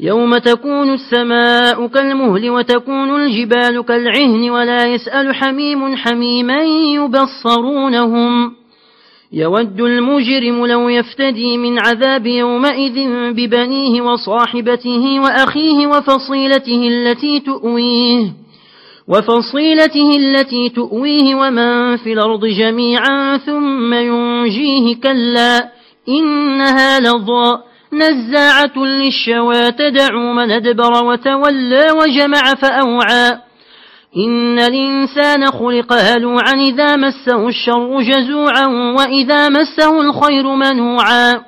يوم تكون السماء كالمهل وتكون الجبال كالعهن ولا يسأل حميم حميما يبصرونهم. يود المجرم لو يفتدي من عذاب يومئذ ببنيه وصاحبته وأخيه وفصيلته التي تؤويه وفصيلته التي تؤويه ومن في الأرض جميعا ثم ينجيه كلا إنها لضاء نزاعة للشوى تدعو من أدبر وتولى وجمع فأوعى. إن الإنسان خلق هلوعا إذا مسه الشر جزوعا وإذا مسه الخير منوعا.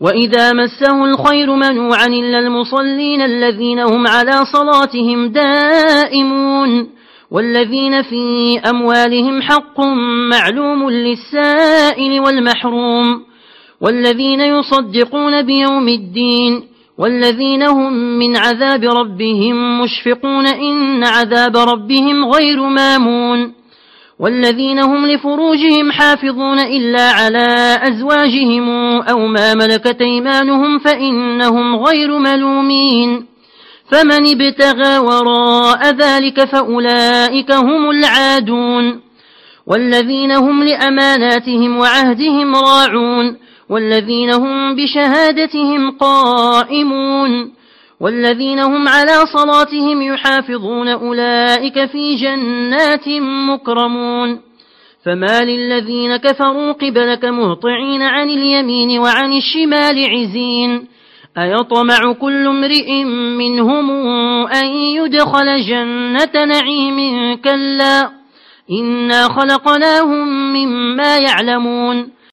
وإذا مسه الخير منوعا إلا المصلين الذين هم على صلاتهم دائمون. والذين في أموالهم حق معلوم للسائل والمحروم. والذين يصدقون بيوم الدين والذين هم من عذاب ربهم مشفقون إن عذاب ربهم غير مامون والذين هم لفروجهم حافظون إلا على أزواجهم أو ما ملكت أيمانهم فإنهم غير ملومين فمن ابتغى وراء ذلك فأولئك هم العادون والذين هم لأماناتهم وعهدهم راعون والذين هم بشهادتهم قائمون والذين هم على صلاتهم يحافظون أولئك في جنات مكرمون فما للذين كفروا قبلك مهطعين عن اليمين وعن الشمال عزين أيطمع كل امرئ منهم أن يدخل جنة نعيم كلا إنا خلقناهم مما يعلمون